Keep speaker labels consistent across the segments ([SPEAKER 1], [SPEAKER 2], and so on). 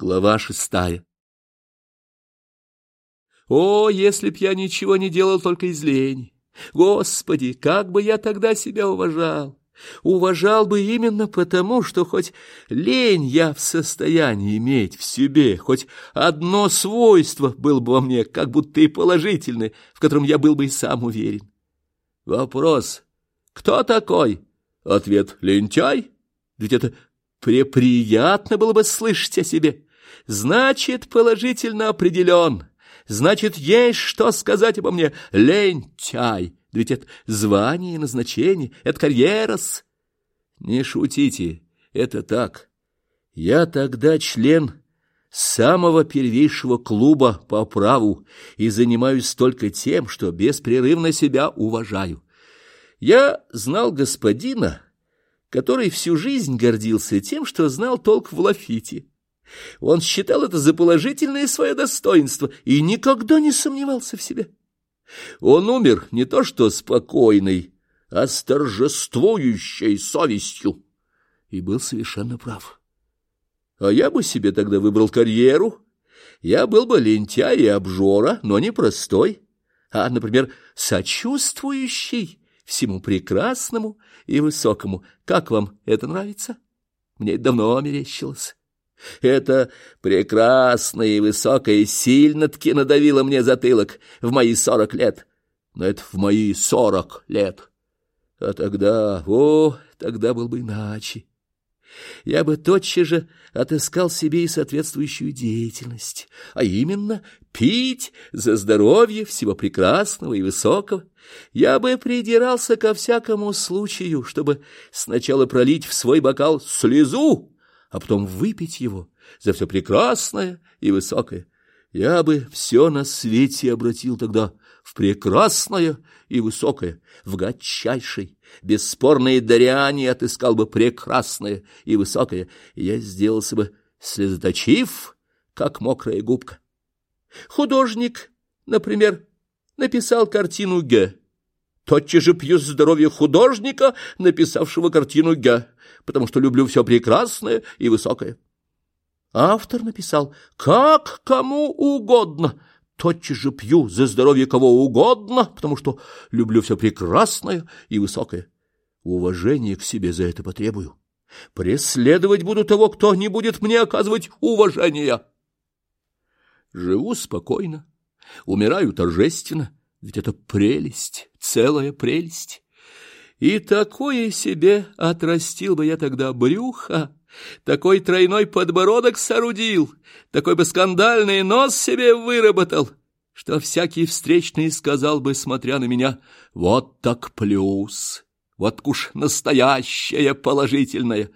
[SPEAKER 1] Глава шестая. О, если б я ничего не делал только из лени! Господи, как бы я тогда себя уважал! Уважал бы именно потому, что хоть лень я в состоянии иметь в себе, хоть одно свойство было бы во мне, как будто и положительное, в котором я был бы и сам уверен. Вопрос «Кто такой?» Ответ «Лентяй?» Ведь это преприятно было бы слышать о себе. Значит, положительно определен. Значит, есть что сказать обо мне. Лентяй. Ведь это звание назначение, это карьерас. Не шутите, это так. Я тогда член самого первейшего клуба по праву и занимаюсь только тем, что беспрерывно себя уважаю. Я знал господина, который всю жизнь гордился тем, что знал толк в лафите. Он считал это за положительное свое достоинство и никогда не сомневался в себе. Он умер не то что спокойный, а с торжествующей совестью, и был совершенно прав. А я бы себе тогда выбрал карьеру, я был бы лентяй и обжора, но не простой, а, например, сочувствующий всему прекрасному и высокому. Как вам это нравится? Мне давно мерещилось. Это прекрасное и высокое сильно-таки надавило мне затылок в мои сорок лет. Но это в мои сорок лет. А тогда, о, тогда был бы иначе. Я бы тотчас же отыскал себе и соответствующую деятельность, а именно пить за здоровье всего прекрасного и высокого. Я бы придирался ко всякому случаю, чтобы сначала пролить в свой бокал слезу, а потом выпить его за все прекрасное и высокое. Я бы все на свете обратил тогда в прекрасное и высокое, в гадчайшей, бесспорной даряне отыскал бы прекрасное и высокое, я сделался бы слезоточив, как мокрая губка. Художник, например, написал картину Г. Тотчас же пью здоровье художника, написавшего картину Г потому что люблю все прекрасное и высокое. Автор написал «Как кому угодно». Тотчас же пью за здоровье кого угодно, потому что люблю все прекрасное и высокое. Уважение к себе за это потребую. Преследовать буду того, кто не будет мне оказывать уважения. Живу спокойно, умираю торжественно, ведь это прелесть, целая прелесть. И такое себе отрастил бы я тогда брюхо, такой тройной подбородок соорудил, такой бы скандальный нос себе выработал, что всякий встречный сказал бы, смотря на меня, вот так плюс, вот уж настоящее положительное.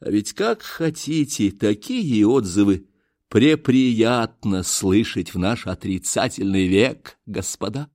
[SPEAKER 1] А ведь как хотите, такие отзывы преприятно слышать в наш отрицательный век, господа.